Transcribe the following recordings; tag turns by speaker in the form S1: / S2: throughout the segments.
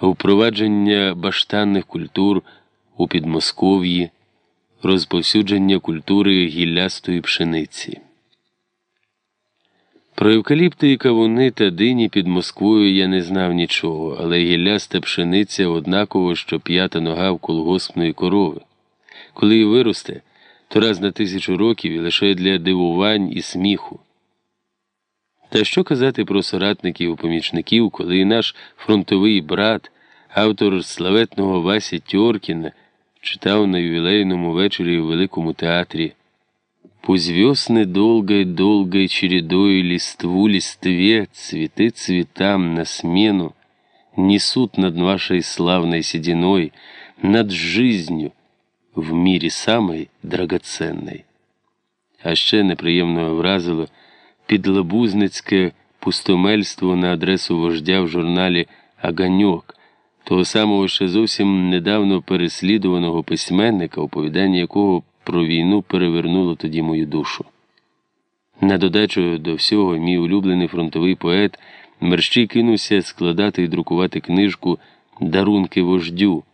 S1: впровадження баштанних культур у Підмосков'ї, розповсюдження культури гіллястої пшениці. Про евкаліпти і кавуни та дині під Москвою я не знав нічого, але гілляста пшениця однаково, що п'ята нога в колгоспної корови. Коли і виросте, то раз на тисячу років і лише для дивувань і сміху. Та що казати про соратників помічників, коли і наш фронтовий брат, автор славетного Васі Тьоркіна, читав на ювілейному вечорі у Великому театрі. Пусть весны долгой-долгой чередой листву листве, цветы цветам на смену, несут над вашей славной сединой, над жизнью в мірі самой драгоценной. А ще неприємно вразило підлабузницьке пустомельство на адресу вождя в журналі Аганьок, того самого ще зовсім недавно переслідуваного письменника, оповідання якого про війну перевернуло тоді мою душу. На додачу до всього, мій улюблений фронтовий поет мерщій кинувся складати і друкувати книжку Дарунки вождю.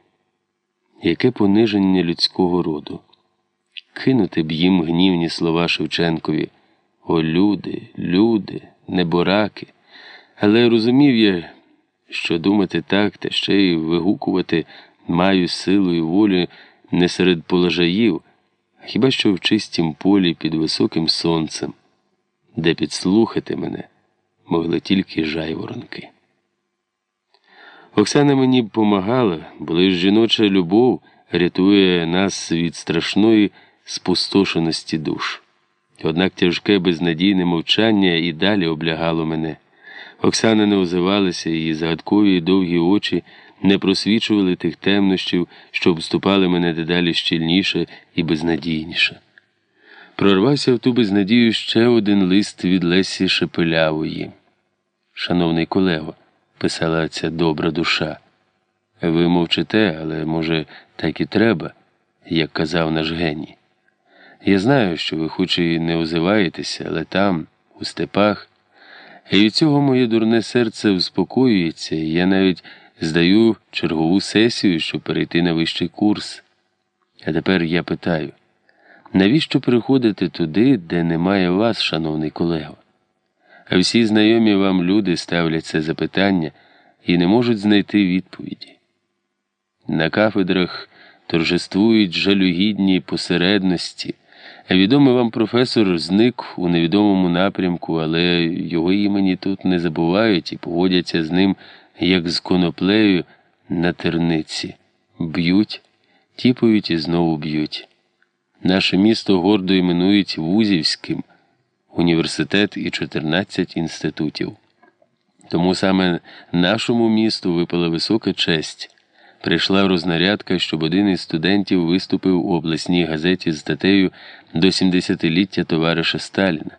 S1: Яке пониження людського роду. Кинути б їм гнівні слова Шевченкові. О, люди, люди, небораки. Але розумів я, що думати так, та ще й вигукувати маю силу і волю не серед положаїв хіба що в чистім полі під високим сонцем, де підслухати мене могли тільки жайворонки. Оксана мені помагала, бо лиш жіноча любов рятує нас від страшної спустошеності душ. Однак тяжке безнадійне мовчання і далі облягало мене. Оксана не озивалася, її загадкові довгі очі не просвічували тих темнощів, що обступали мене дедалі щільніше і безнадійніше. Прорвався в ту безнадію ще один лист від Лесі Шепелявої. Шановний колего, писала ця добра душа. Ви мовчите, але, може, так і треба, як казав наш геній. Я знаю, що ви хоч і не озиваєтеся, але там, у степах, і від цього моє дурне серце успокоюється, і я навіть здаю чергову сесію, щоб перейти на вищий курс. А тепер я питаю, навіщо приходити туди, де немає вас, шановний колего? А всі знайомі вам люди ставлять це запитання і не можуть знайти відповіді. На кафедрах торжествують жалюгідні посередності. Відомий вам професор зник у невідомому напрямку, але його імені тут не забувають і поводяться з ним як з коноплею на терниці. Б'ють, тіпають і знову б'ють. Наше місто гордо іменують Вузівським, університет і 14 інститутів. Тому саме нашому місту випала висока честь. Прийшла рознарядка, щоб один із студентів виступив у обласній газеті з статтею до 70-ліття товариша Сталіна.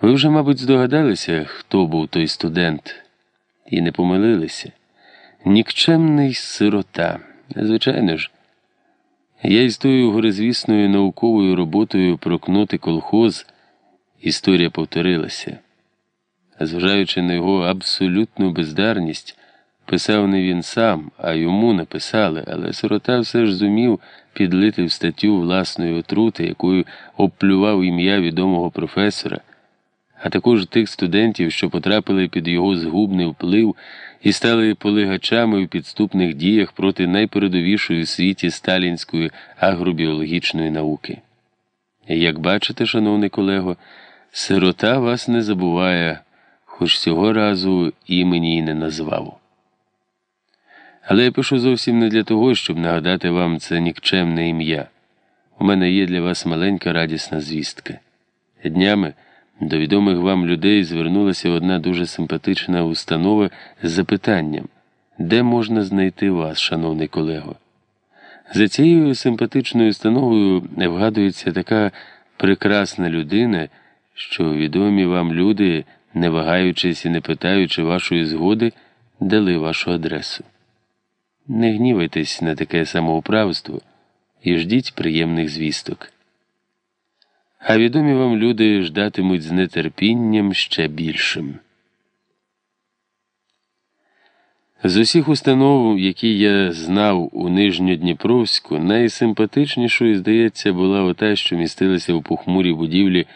S1: Ви вже, мабуть, здогадалися, хто був той студент і не помилилися. Нікчемний сирота. Звичайно ж, я із тою горизвісною науковою роботою прокнути колхоз, історія повторилася. Зважаючи на його абсолютну бездарність, писав не він сам, а йому написали, але сирота все ж зумів підлити в статтю власної отрути, якою обплював ім'я відомого професора а також тих студентів, що потрапили під його згубний вплив і стали полигачами в підступних діях проти найпередовішої у світі сталінської агробіологічної науки. Як бачите, шановний колего, сирота вас не забуває, хоч цього разу імені й не назвав. Але я пишу зовсім не для того, щоб нагадати вам це нікчемне ім'я. У мене є для вас маленька радісна звістка. Днями до відомих вам людей звернулася одна дуже симпатична установа з запитанням, де можна знайти вас, шановний колего. За цією симпатичною установою вгадується така прекрасна людина, що відомі вам люди, не вагаючись і не питаючи вашої згоди, дали вашу адресу. Не гнівайтесь на таке самоуправство і ждіть приємних звісток а відомі вам люди ждатимуть з нетерпінням ще більшим. З усіх установ, які я знав у Нижньодніпровську, найсимпатичнішою, здається, була ота, що містилася у похмурій будівлі